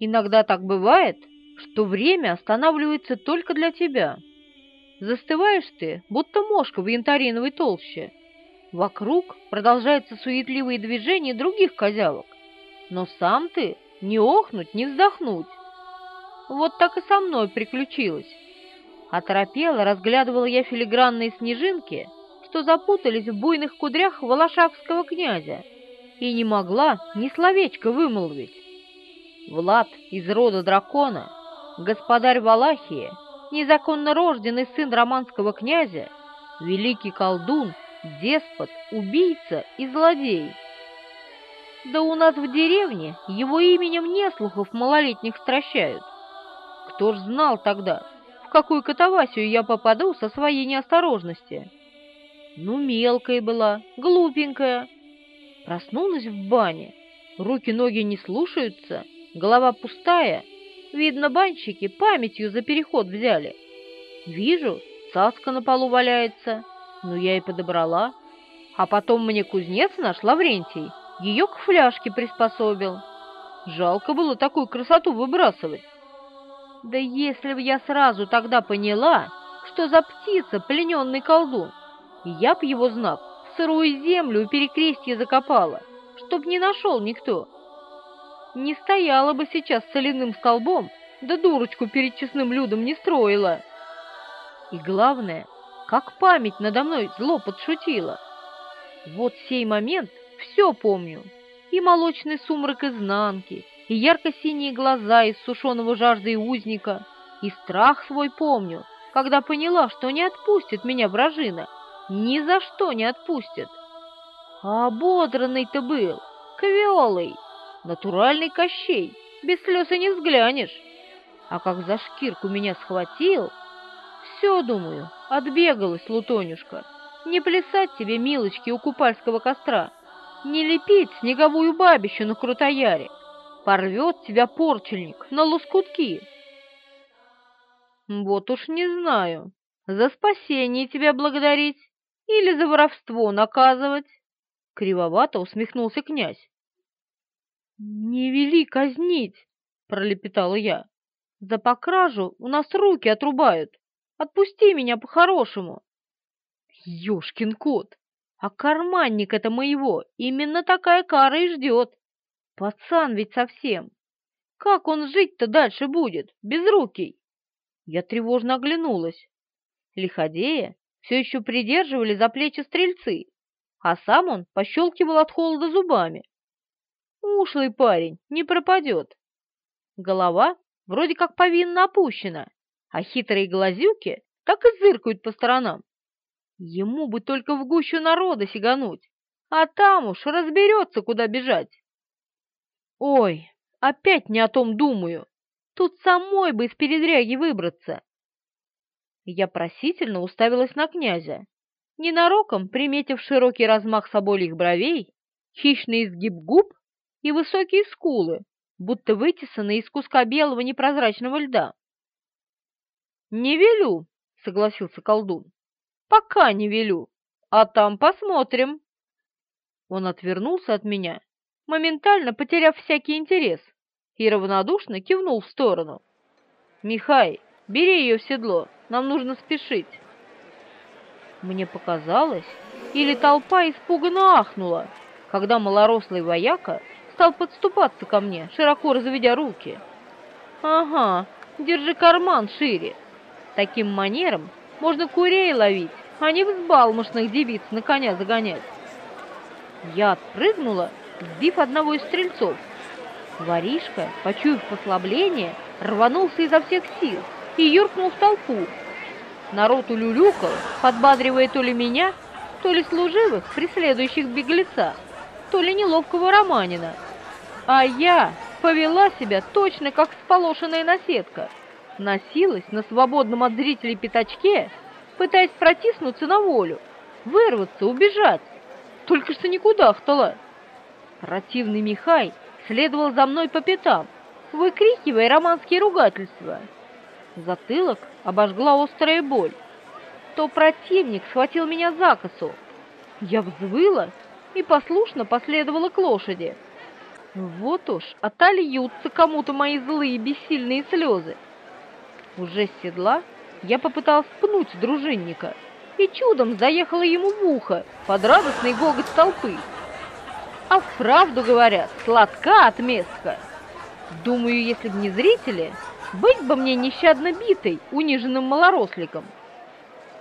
Иногда так бывает, что время останавливается только для тебя. Застываешь ты, будто мошка в янтариновой толще. Вокруг продолжаются суетливые движения других козявок, но сам ты не охнуть, не вздохнуть. Вот так и со мной приключилось. Оторопела, разглядывала я филигранные снежинки, что запутались в буйных кудрях волошавского князя, и не могла ни словечко вымолвить. Влад из рода дракона, господарь Валахии, незаконно рожденный сын романского князя, великий колдун, деспот, убийца и злодей. Да у нас в деревне его именем не слухов малолетних стращают. Кто ж знал тогда, в какую катавасию я попаду со своей неосторожности? Ну, мелкая была, глупенькая. Проснулась в бане, руки-ноги не слушаются — голова пустая. Видно, банщики памятью за переход взяли. Вижу, цаска на полу валяется. Ну, я и подобрала. А потом мне кузнец наш, Лаврентий, ее к фляжке приспособил. Жалко было такую красоту выбрасывать. Да если б я сразу тогда поняла, что за птица плененный колдун, я б его знак в сырую землю у перекрестья закопала, чтоб не нашел никто не стояла бы сейчас соляным столбом, да дурочку перед честным людом не строила. И главное, как память надо мной зло подшутила. Вот сей момент все помню. И молочный сумрак изнанки, и ярко-синие глаза из сушеного жажды узника, и страх свой помню, когда поняла, что не отпустит меня вражина, ни за что не отпустит. А ободранный-то был, квелый, натуральный Кощей, без слез и не взглянешь. А как за шкирку меня схватил, все, думаю, отбегалась, Лутонюшка. Не плясать тебе, милочки, у купальского костра, не лепить снеговую бабищу на крутояре. Порвет тебя порчельник на лоскутки. Вот уж не знаю, за спасение тебя благодарить или за воровство наказывать. Кривовато усмехнулся князь. «Не вели казнить!» — пролепетала я. «За покражу у нас руки отрубают. Отпусти меня по-хорошему!» «Ешкин кот! А карманник это моего именно такая кара и ждет! Пацан ведь совсем! Как он жить-то дальше будет, безрукий?» Я тревожно оглянулась. Лиходея все еще придерживали за плечи стрельцы, а сам он пощелкивал от холода зубами. Ушлый парень, не пропадет. Голова вроде как повинно опущена, а хитрые глазюки так и зыркают по сторонам. Ему бы только в гущу народа сигануть, а там уж разберется, куда бежать. Ой, опять не о том думаю. Тут самой бы из передряги выбраться. Я просительно уставилась на князя, ненароком приметив широкий размах собольих бровей, хищный изгиб губ и высокие скулы, будто вытесанные из куска белого непрозрачного льда. «Не велю», — согласился колдун. «Пока не велю, а там посмотрим». Он отвернулся от меня, моментально потеряв всякий интерес, и равнодушно кивнул в сторону. «Михай, бери ее в седло, нам нужно спешить». Мне показалось, или толпа испуганно ахнула, когда малорослый вояка стал подступаться ко мне, широко разведя руки. «Ага, держи карман шире. Таким манером можно курей ловить, а не взбалмошных девиц на коня загонять». Я отпрыгнула, сбив одного из стрельцов. Воришка, почуяв послабление, рванулся изо всех сил и юркнул в толпу. Народ улюлюкал, подбадривая то ли меня, то ли служивых, преследующих беглеца, то ли неловкого романина. А я повела себя точно как сполошенная наседка. Носилась на свободном от зрителей пятачке, пытаясь протиснуться на волю, вырваться, убежать. Только что никуда хтала. Противный Михай следовал за мной по пятам, выкрикивая романские ругательства. Затылок обожгла острая боль. То противник схватил меня за косу. Я взвыла и послушно последовала к лошади. Вот уж, отольются кому-то мои злые бессильные слезы. Уже с седла я попыталась пнуть дружинника и чудом заехала ему в ухо под радостный гогот толпы. А вправду говорят, сладка отместка. Думаю, если бы не зрители, быть бы мне нещадно битой, униженным малоросликом.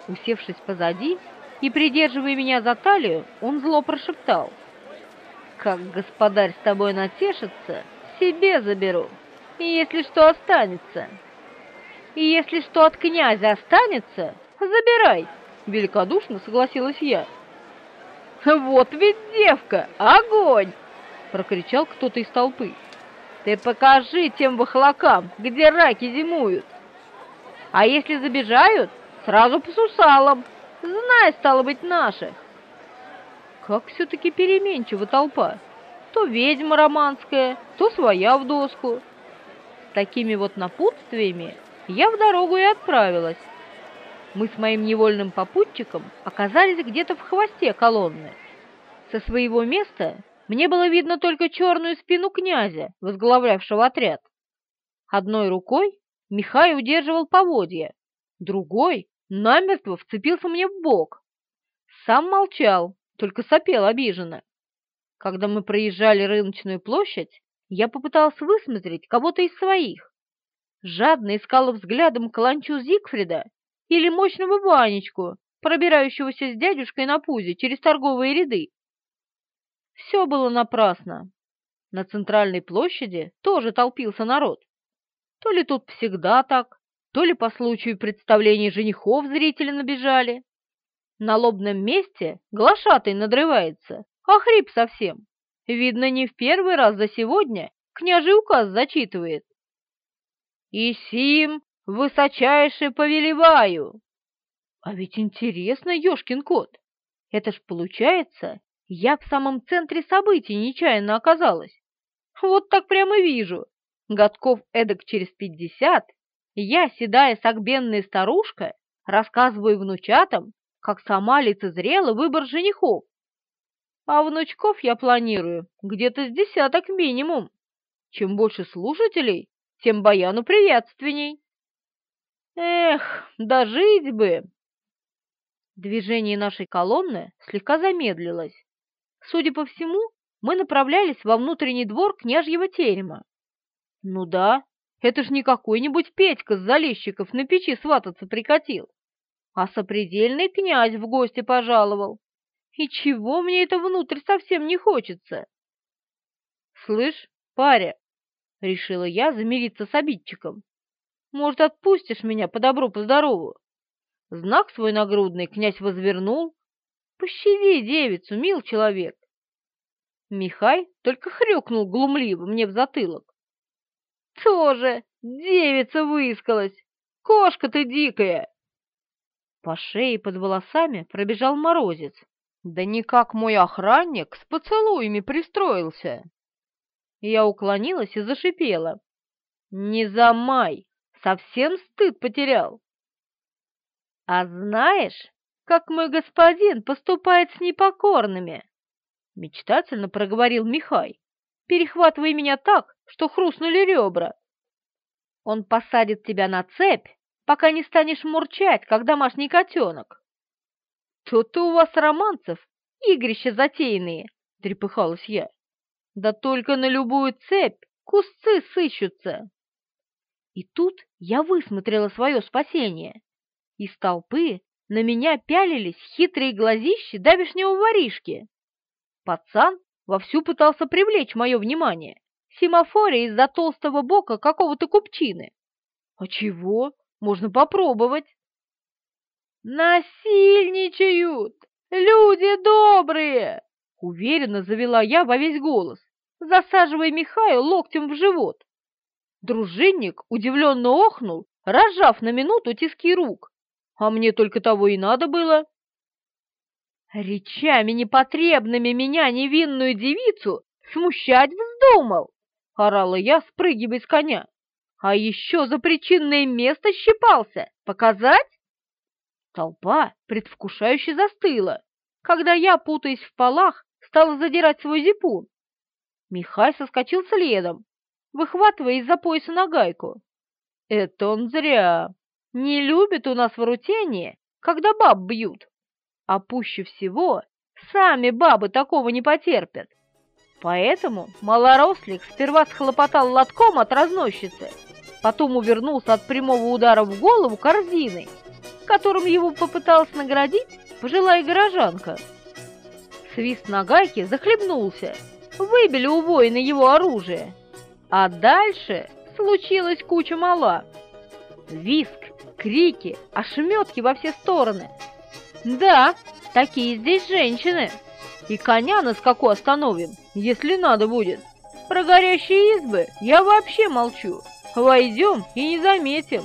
Усевшись позади и придерживая меня за талию, он зло прошептал. «Как господарь с тобой натешится, себе заберу, и если что останется. И если что от князя останется, забирай!» Великодушно согласилась я. «Вот ведь девка! Огонь!» — прокричал кто-то из толпы. «Ты покажи тем вахлакам, где раки зимуют! А если забежают, сразу по сусалам! Знай, стало быть, наших!» Как все-таки переменчива толпа! То ведьма романская, то своя в доску. Такими вот напутствиями я в дорогу и отправилась мы с моим невольным попутчиком оказались где-то в хвосте колонны. Со своего места мне было видно только черную спину князя, возглавлявшего отряд. Одной рукой Михай удерживал поводья, другой намертво вцепился мне в бок. Сам молчал, только сопел обиженно. Когда мы проезжали рыночную площадь, я попытался высмотреть кого-то из своих. Жадно искала взглядом каланчу Зигфрида или мощного Ванечку, пробирающегося с дядюшкой на пузе через торговые ряды. Все было напрасно. На центральной площади тоже толпился народ. То ли тут всегда так, то ли по случаю представления женихов зрители набежали. На лобном месте глашатый надрывается, а хрип совсем. Видно, не в первый раз за сегодня княжий указ зачитывает. «И сим высочайше повелеваю!» А ведь интересно, ёшкин кот, это ж получается, я в самом центре событий нечаянно оказалась. Вот так прямо вижу. Годков эдак через пятьдесят, я, седая сагбенная старушка, рассказываю внучатам, как сама лицезрела выбор женихов. А внучков я планирую где-то с десяток минимум. Чем больше слушателей, тем баяну приветственней. Эх, дожить бы! Движение нашей колонны слегка замедлилось. Судя по всему, мы направлялись во внутренний двор княжьего терема. Ну да, это ж не какой-нибудь Петька с залещиков на печи свататься прикатил, а сопредельный князь в гости пожаловал. И чего мне это внутрь совсем не хочется? Слышь, паря, решила я замириться с обидчиком. Может, отпустишь меня по добру, по здорову? Знак свой нагрудный князь возвернул. Пощади девицу, мил человек. Михай только хрюкнул глумливо мне в затылок. Тоже девица выискалась. Кошка ты дикая. По шее под волосами пробежал морозец. Да никак мой охранник с поцелуями пристроился. Я уклонилась и зашипела. «Не замай! Совсем стыд потерял. А знаешь, как мой господин поступает с непокорными? Мечтательно проговорил Михай, перехватывая меня так, что хрустнули ребра. Он посадит тебя на цепь, пока не станешь мурчать, как домашний котенок. Тут-то у вас романцев, игрища затеянные, трепыхалась я. Да только на любую цепь кусцы сыщутся. И тут я высмотрела свое спасение. Из толпы на меня пялились хитрые глазищи давешнего воришки. Пацан вовсю пытался привлечь мое внимание, семафория из-за толстого бока какого-то купчины. А чего? Можно попробовать. «Насильничают! Люди добрые!» Уверенно завела я во весь голос, засаживая Михаю локтем в живот. Дружинник удивленно охнул, разжав на минуту тиски рук. А мне только того и надо было. Речами непотребными меня, невинную девицу, смущать вздумал, орала я, спрыгивая с коня. А еще за причинное место щипался. Показать? Толпа предвкушающе застыла, когда я, путаясь в полах, стала задирать свой зипун. Михай соскочил следом, выхватывая из-за пояса нагайку. Это он зря. Не любит у нас ворутение, когда баб бьют. А пуще всего сами бабы такого не потерпят. Поэтому малорослик сперва схлопотал лотком от разносчицы, потом увернулся от прямого удара в голову корзиной, которым его попыталась наградить пожилая горожанка. Свист на гайке захлебнулся, выбили у воина его оружие. А дальше случилась куча мала. Виск, крики, ошметки во все стороны. Да, такие здесь женщины. И коня на скаку остановим, если надо будет. Про горящие избы я вообще молчу. Войдем и не заметим.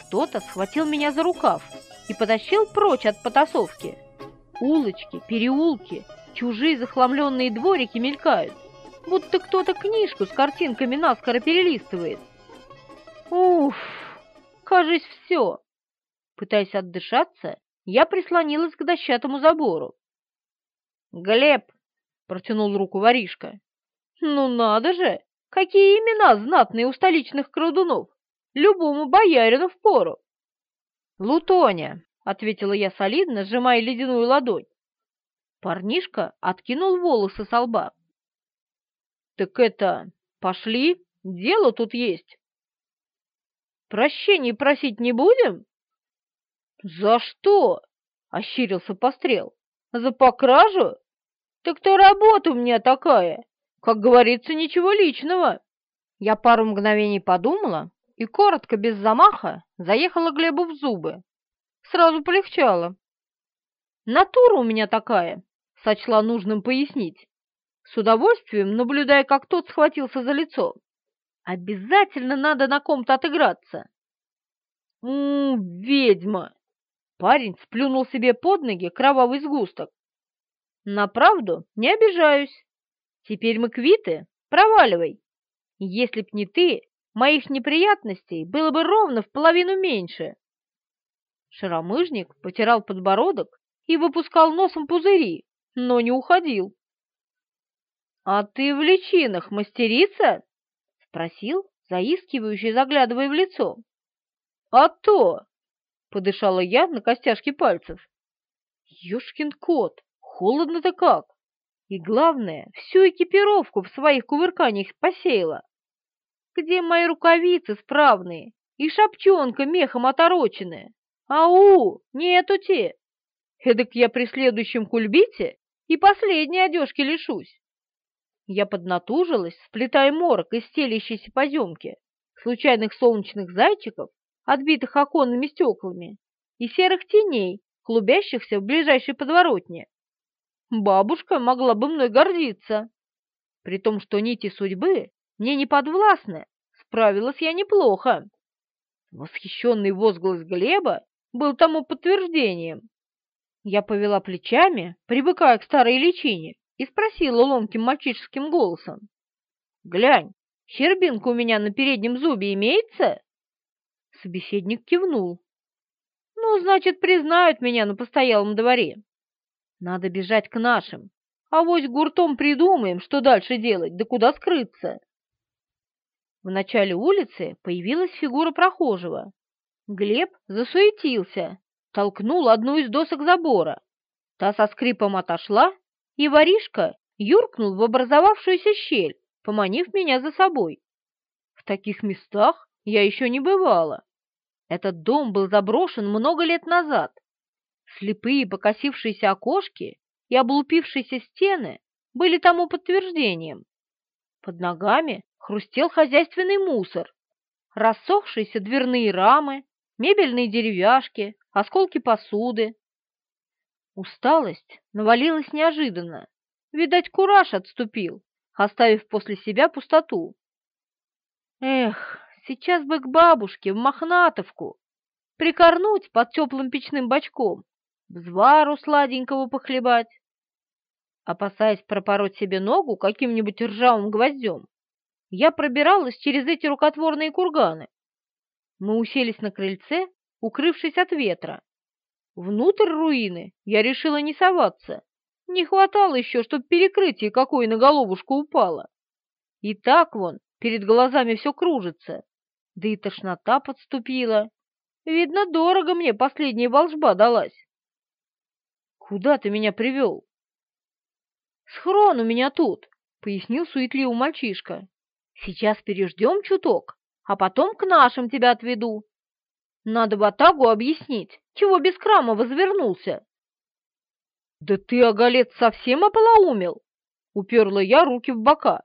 Кто-то схватил меня за рукав и потащил прочь от потасовки. Улочки, переулки, чужие захламленные дворики мелькают, будто кто-то книжку с картинками наскоро перелистывает. Уф, кажись, все. Пытаясь отдышаться, я прислонилась к дощатому забору. «Глеб!» — протянул руку воришка. «Ну надо же! Какие имена знатные у столичных крадунов! Любому боярину впору!» «Лутоня!» ответила я солидно, сжимая ледяную ладонь. Парнишка откинул волосы со лба. «Так это, пошли, дело тут есть». «Прощений просить не будем?» «За что?» — ощерился пострел. «За покражу? Так то работа у меня такая. Как говорится, ничего личного». Я пару мгновений подумала и, коротко, без замаха, заехала Глебу в зубы, Сразу полегчало. Натура у меня такая, сочла нужным пояснить, с удовольствием наблюдая, как тот схватился за лицо. Обязательно надо на ком-то отыграться. У, ведьма! Парень сплюнул себе под ноги кровавый сгусток. На правду не обижаюсь. Теперь мы квиты, проваливай. Если б не ты, моих неприятностей было бы ровно в половину меньше. Шаромыжник потирал подбородок и выпускал носом пузыри, но не уходил. «А ты в личинах мастерица?» — спросил, заискивающий, заглядывая в лицо. «А то!» — подышала я на костяшки пальцев. «Ёшкин кот, холодно-то как! И главное, всю экипировку в своих кувырканиях посеяла. Где мои рукавицы справные и шапчонка мехом отороченная?» «Ау! Нету те! Эдак я при следующем кульбите и последней одежки лишусь!» Я поднатужилась, сплетая морок из стелящейся поземки, случайных солнечных зайчиков, отбитых оконными стеклами, и серых теней, клубящихся в ближайшей подворотне. Бабушка могла бы мной гордиться. При том, что нити судьбы мне не подвластны, справилась я неплохо. Восхищенный возглас Глеба был тому подтверждением. Я повела плечами, привыкая к старой личине, и спросила ломким мальчишеским голосом. «Глянь, щербинка у меня на переднем зубе имеется?» Собеседник кивнул. «Ну, значит, признают меня на постоялом дворе. Надо бежать к нашим, а вось гуртом придумаем, что дальше делать, да куда скрыться». В начале улицы появилась фигура прохожего, Глеб засуетился, толкнул одну из досок забора. Та со скрипом отошла, и воришка юркнул в образовавшуюся щель, поманив меня за собой. В таких местах я еще не бывала. Этот дом был заброшен много лет назад. Слепые покосившиеся окошки и облупившиеся стены были тому подтверждением. Под ногами хрустел хозяйственный мусор, рассохшиеся дверные рамы, мебельные деревяшки, осколки посуды. Усталость навалилась неожиданно. Видать, кураж отступил, оставив после себя пустоту. Эх, сейчас бы к бабушке в Мохнатовку, прикорнуть под теплым печным бочком, взвару сладенького похлебать. Опасаясь пропороть себе ногу каким-нибудь ржавым гвоздем, я пробиралась через эти рукотворные курганы, мы уселись на крыльце, укрывшись от ветра. Внутрь руины я решила не соваться. Не хватало еще, чтоб перекрытие какое на головушку упало. И так вон, перед глазами все кружится, да и тошнота подступила. Видно, дорого мне последняя волжба далась. Куда ты меня привел? Схрон у меня тут, пояснил суетливо мальчишка. Сейчас переждем чуток, а потом к нашим тебя отведу. Надо Батагу объяснить, чего без крама возвернулся. Да ты, оголец, совсем ополоумел? Уперла я руки в бока.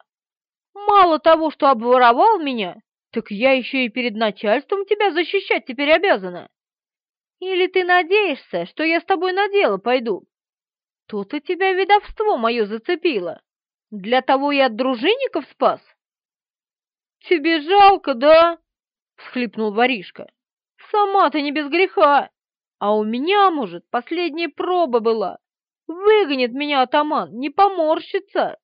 Мало того, что обворовал меня, так я еще и перед начальством тебя защищать теперь обязана. Или ты надеешься, что я с тобой на дело пойду? То-то тебя ведовство мое зацепило. Для того и от дружинников спас? Тебе жалко, да? Всхлипнул воришка. Сама-то не без греха. А у меня, может, последняя проба была. Выгонит меня атаман, не поморщится.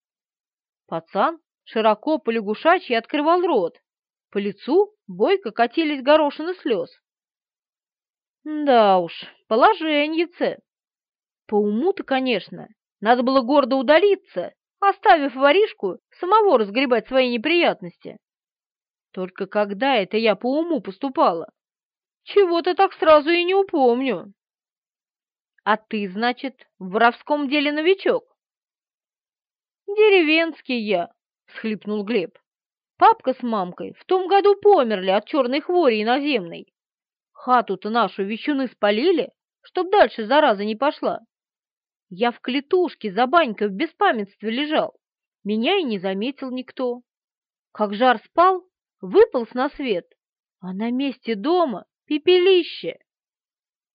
Пацан широко по открывал рот, по лицу бойко катились горошины слез. Да уж, положеньице. По уму-то, конечно, надо было гордо удалиться, оставив воришку самого разгребать свои неприятности. Только когда это я по уму поступала? Чего-то так сразу и не упомню. А ты, значит, в воровском деле новичок? Деревенский я, — схлипнул Глеб. Папка с мамкой в том году померли от черной хвори иноземной. Хату-то нашу вещуны спалили, чтоб дальше зараза не пошла. Я в клетушке за банькой в беспамятстве лежал. Меня и не заметил никто. Как жар спал, выполз на свет, а на месте дома пепелище.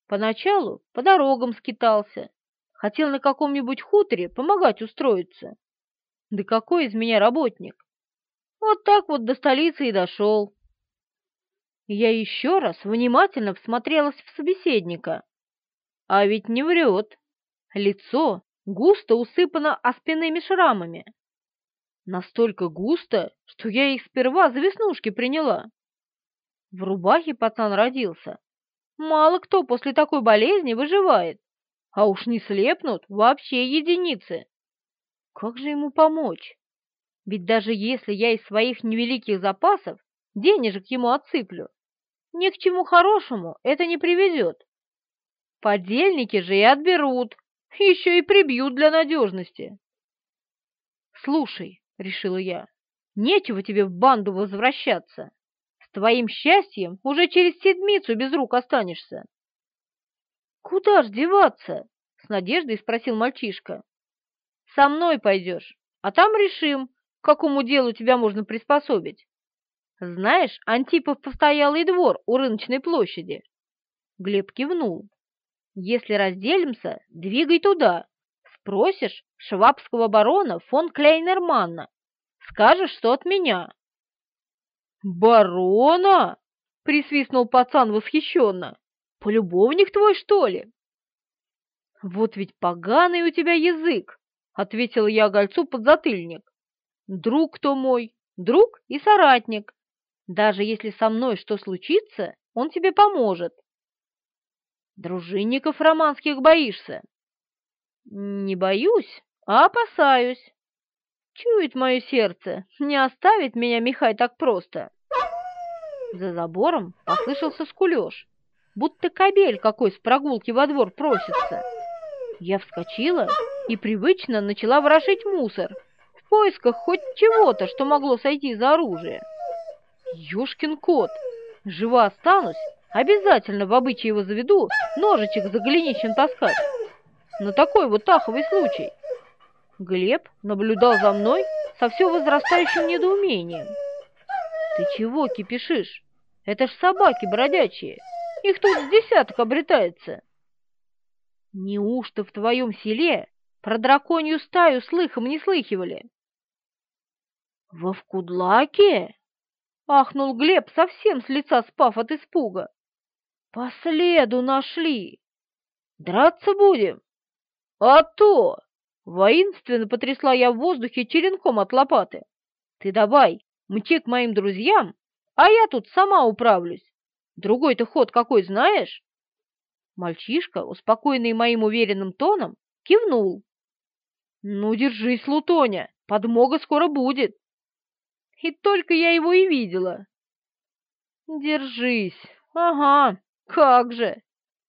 Поначалу по дорогам скитался, хотел на каком-нибудь хуторе помогать устроиться. Да какой из меня работник? Вот так вот до столицы и дошел. Я еще раз внимательно всмотрелась в собеседника. А ведь не врет. Лицо густо усыпано оспенными шрамами. Настолько густо, что я их сперва за веснушки приняла. В рубахе пацан родился. Мало кто после такой болезни выживает, а уж не слепнут вообще единицы. Как же ему помочь? Ведь даже если я из своих невеликих запасов денежек ему отсыплю, ни к чему хорошему это не приведет. Подельники же и отберут, еще и прибьют для надежности. «Слушай», — решила я, — «нечего тебе в банду возвращаться. С твоим счастьем уже через седмицу без рук останешься». «Куда ж деваться?» — с надеждой спросил мальчишка. «Со мной пойдешь, а там решим, к какому делу тебя можно приспособить. Знаешь, Антипов постоялый двор у рыночной площади?» Глеб кивнул. «Если разделимся, двигай туда. Спросишь швабского барона фон Клейнерманна. Скажешь, что от меня». «Барона?» — присвистнул пацан восхищенно. «Полюбовник твой, что ли?» «Вот ведь поганый у тебя язык!» — ответил я гольцу подзатыльник. Друг кто мой, друг и соратник. Даже если со мной что случится, он тебе поможет. Дружинников романских боишься? Не боюсь, а опасаюсь. Чует мое сердце, не оставит меня Михай так просто. За забором послышался скулеж, будто кобель какой с прогулки во двор просится. Я вскочила и привычно начала ворошить мусор, поисках хоть чего-то, что могло сойти за оружие. Ёшкин кот! Жива останусь, обязательно в обычае его заведу ножичек за голенищем таскать. На такой вот таховый случай. Глеб наблюдал за мной со все возрастающим недоумением. «Ты чего кипишишь? Это ж собаки бродячие. Их тут с десяток обретается». «Неужто в твоем селе про драконью стаю слыхом не слыхивали?» «Во Вкудлаке?» — ахнул Глеб, совсем с лица спав от испуга. «По следу нашли! Драться будем?» «А то!» — воинственно потрясла я в воздухе черенком от лопаты. «Ты давай, мчи к моим друзьям, а я тут сама управлюсь. Другой-то ход какой знаешь?» Мальчишка, успокоенный моим уверенным тоном, кивнул. Ну, держись, Лутоня, подмога скоро будет. И только я его и видела. Держись. Ага, как же.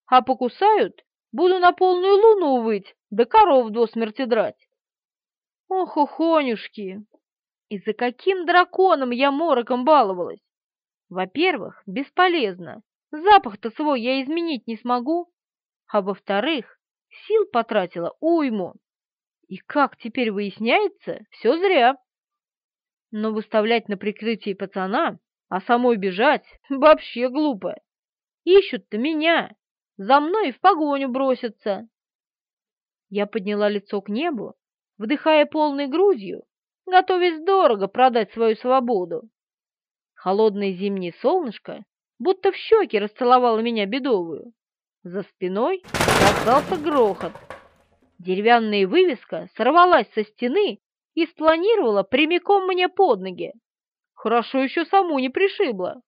А покусают, буду на полную луну выть, да коров до смерти драть. Ох, охонюшки! И за каким драконом я мороком баловалась? Во-первых, бесполезно. Запах-то свой я изменить не смогу. А во-вторых, сил потратила уйму. И как теперь выясняется, все зря. Но выставлять на прикрытие пацана, а самой бежать, вообще глупо. Ищут-то меня, за мной в погоню бросятся. Я подняла лицо к небу, вдыхая полной грудью, готовясь дорого продать свою свободу. Холодное зимнее солнышко будто в щеки расцеловало меня бедовую. За спиной раздался грохот. Деревянная вывеска сорвалась со стены и спланировала прямиком мне под ноги. Хорошо еще саму не пришибла.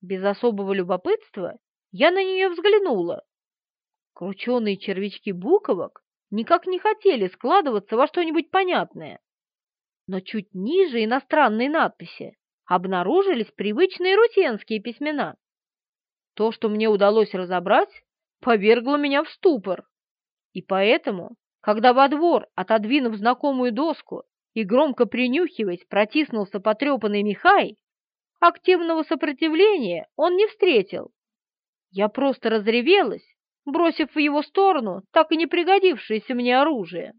Без особого любопытства я на нее взглянула. Крученые червячки буковок никак не хотели складываться во что-нибудь понятное. Но чуть ниже иностранной надписи обнаружились привычные русенские письмена. То, что мне удалось разобрать, повергло меня в ступор. И поэтому, когда во двор, отодвинув знакомую доску и громко принюхиваясь, протиснулся потрепанный Михай, активного сопротивления он не встретил. Я просто разревелась, бросив в его сторону так и не пригодившееся мне оружие.